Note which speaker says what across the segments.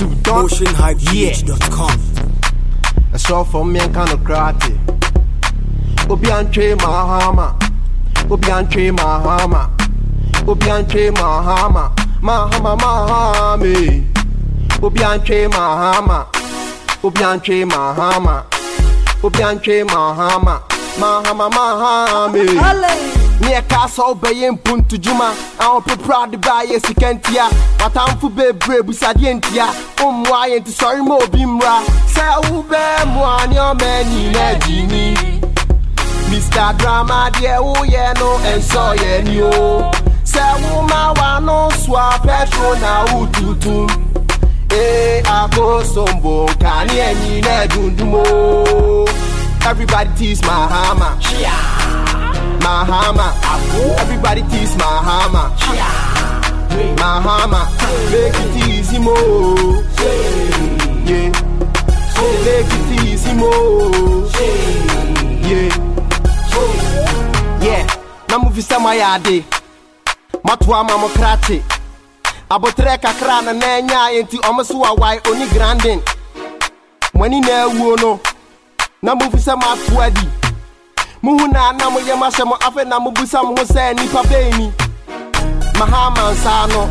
Speaker 1: Sudan.
Speaker 2: MotionHypeGH.com.
Speaker 1: ɛsɛ fam mmiɛnka no krate obi antwe mahama. Obi antwe mahama. Obi antwe mahama. Mahama mahame obi antwe mahama. Obi antwe mahama. Obi antwe mahama. Mahama mahame near castle bayin puntu juma and pe proud by a sikentia but I'm for bebre busadientia um why and sorry mo bimra say ube mwan your man in a genie Mr. Drama dear oh no and so ni o. say woman wano swap petrol na ututum Hey, eh, I go some bone, can you any Everybody tease my hammer. Yeah. My hammer. Everybody tease my hammer. My hammer. Make it easy mo. Yeah. Make it easy more. Yeah. Yeah. Na movie mayade, ya de. Matwa mama. Abotre kakra na nenya enti omo so awai oni grandin. Mwani na ewuo no. Na movie sama atwa di. Muhu na na moyɛ mahyɛ mo afei na mobusa mo ho sɛ nnipa bɛni mahama nsa no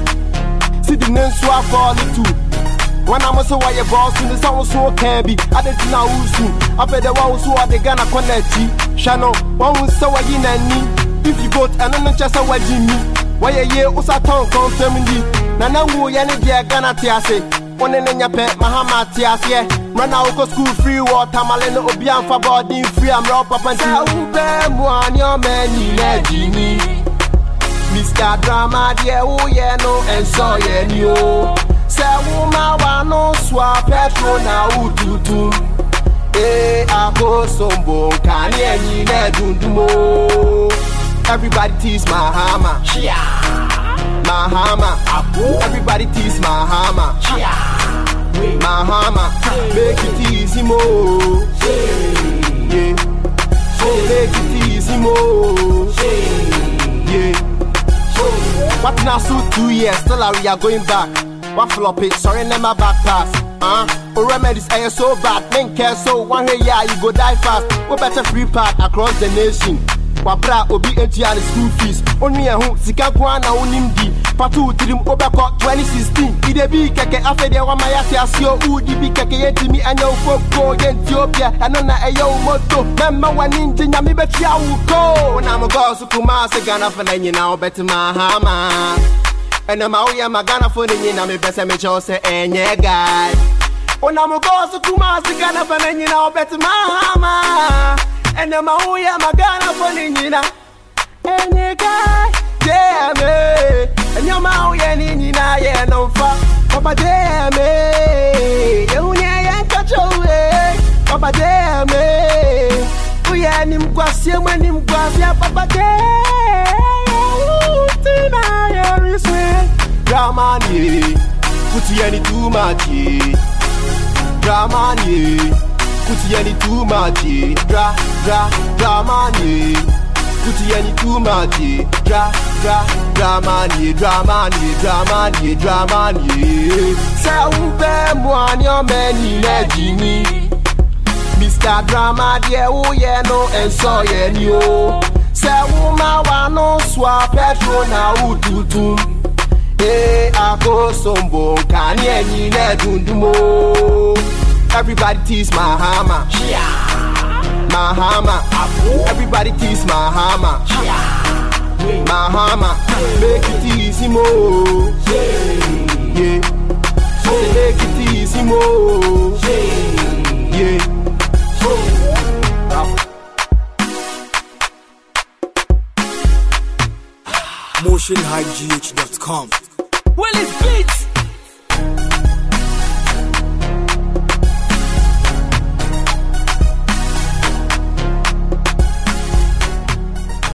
Speaker 1: sidi ne nso afɔɔle tu wana mo sɛ wɔyɛ bɔɔso ne sɛ wo so kaa bi ade nti na wosu afei dɛ wawo so wɔde ghana kɔ n'akyi hwɛ no wahu sɛ wayi n'ani? If you ɛno no nkyɛ sɛ wagye mi wɔyɛ yie wosa tɔn kɔnfam di na na nwuyɛ ne deɛ ghana te ase wone ne nyɛ pɛ mahama te aseɛ mmerɛ na wokɔ school free wɔ tamale no obi amfa bɔɔden free a mmerɛ wo papa nti sɛ wobɛɛ mmoa ne ɔma nyina agyini mr drama deɛ woyɛ no ɛnsɔ yɛ ni o sɛ woma wano soa petro na wotutum ee akosombo nka ne anyina adundum o everybody tease hammer. My hammer. Everybody tease my hammer my hammer make it easy mo. Yeah. Make it easy mo. Yeah. What now so two years still are we are going back. What flop it? Sorry never back pass. Uh oh remedies are so bad. Men care so one way yeah you go die fast. We better free part across the nation wabra obi etua ne school fees. Onu yɛn ho sika ko a na wonim di. Pato tirim wobɛkɔ 2016 ide bi kɛkɛ afei deɛ wama yɛate aseɛ wodi bi kɛkɛ yɛntimi ɛnyɛ wo foko yɛnti obia ɛno na ɛyɛ wo moto. Mɛmma w'ani ngye nyame bɛtua wo ko wonam gɔɔ so kumaa se ghanafa na nyina wobɛtema hama. Ɛnɛma woyɛ ma ghanafo ne nyina mebɛ sɛ mekyɛ wo sɛ ɛnyɛ guy. Wonam gɔɔ so kumaa se ghanafa na nyina wobɛtema ɛnɛma woyɛ ma ghanafo ne nyina jẹ́ẹ̀mẹ́ ẹ̀yìn ọmọ àwọn yẹn ní nyina yẹ ẹ̀nà nfa ọba jẹ́ẹ̀mẹ́ yẹ̀hún ni ẹ̀yẹ nkàtọ́ wẹ̀ ọba jẹ́ẹ̀mẹ́ wúyẹ ẹnim kwasi ẹmu ẹnim kwasi ọba jẹ́ẹ̀mẹ́ tí náà yẹ rí sùn. drama ni. Kutu yẹn ni too Kuti ẹni too much eh. Dra dra dra man eh. Kuti ẹni too much eh. Dra dra dra man eh. Dra man eh. Dra man eh. Dra man eh. Sẹ́wọ́n fẹ́ mu àní ọmọ ẹni lẹ́jì ni. Mr Drama díẹ̀ ó yẹ no ẹ̀ yẹ ni o. Sẹ́wọ́n máa wà ní sùn pẹ́trò náà ó tuntun. Ee, àkóso mbòǹkà ní ẹ̀yìn lẹ́dùndùn mọ́. Everybody tease my hammer. My hammer, everybody tease my hammer. My hammer, make it easy mo. Yeah, make it easy mo. Yeah.
Speaker 2: MotionHypeGH.com.
Speaker 3: Willis Beats.